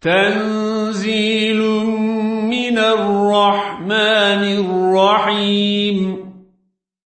تنزيل من الرحمن الرحيم.